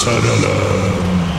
Sadala.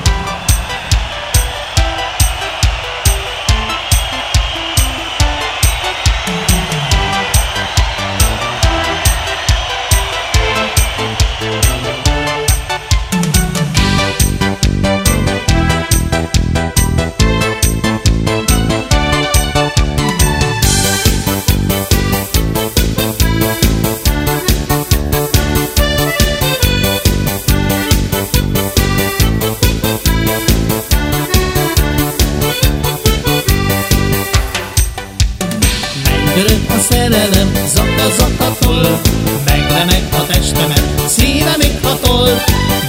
Szerelem. Görög a szerelem, zaka zakatol Megremeg a testemet, szívemig hatol.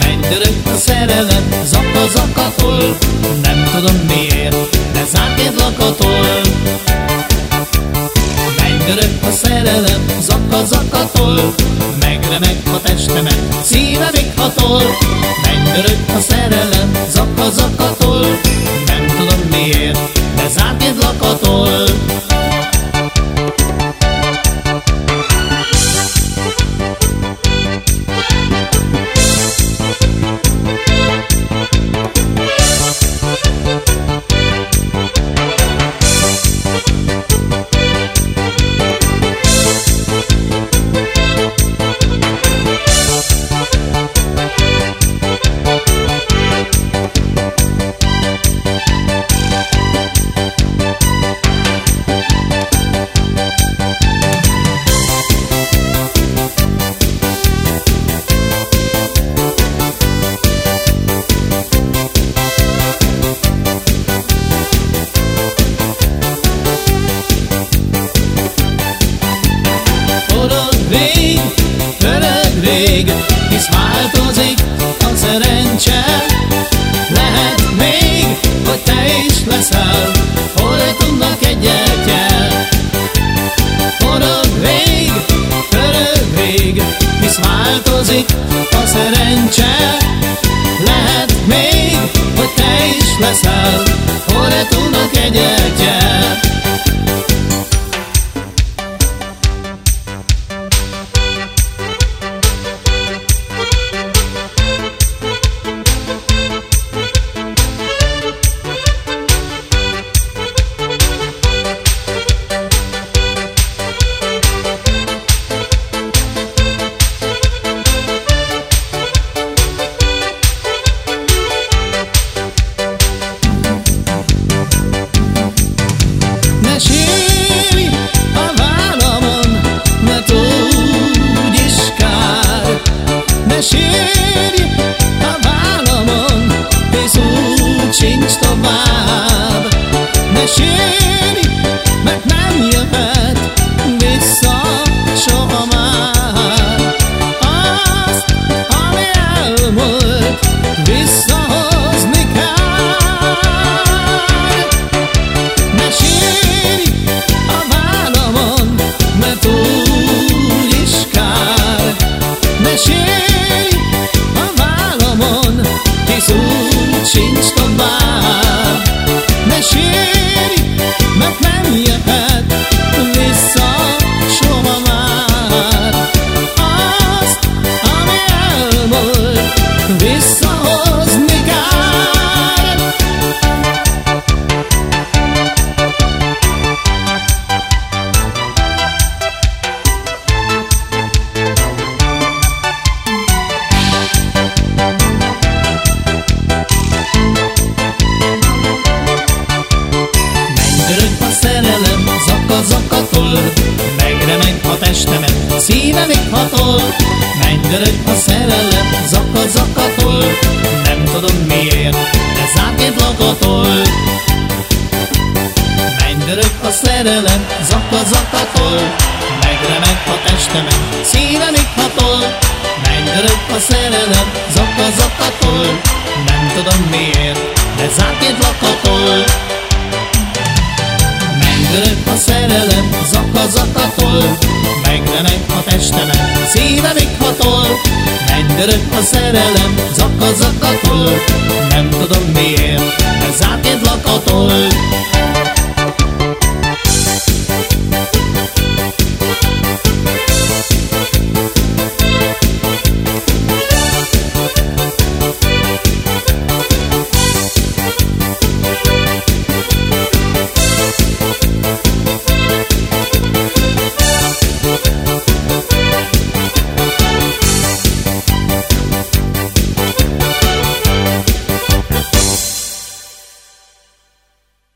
Mennydörög a szerelem, zaka zakatol Nem tudom miért, de zárt lakatol. Mennydörög a szerelem, zaka zakatol Megremeg a testemet, szívemig hatol. Mennydörög a szerelem, zaka zakatol Nem rég, hisz változik a szerencse. Lehet még, hogy te is leszel, hol tudnak egyet jel. Forog rég, öreg rég, hisz változik a szerencse. Lehet még, hogy te is leszel, szívemig hatol. Mennydörög a szerelem, zaka zakatol. Nem tudom miért, de zárként lakatol. Mennydörög a szerelem, zaka zakatol. Megremeg a testemet, szívemig hatol. Mennydörög a szerelem, zaka zakatol. Nem tudom miért, de zárként lakatol. Mennydörög a szerelem, zaka zakatol Megremeg a testemet, szívemig hatol. Mennydörög a szerelem, zaka zakatol Nem tudom miért, de zárként lakatol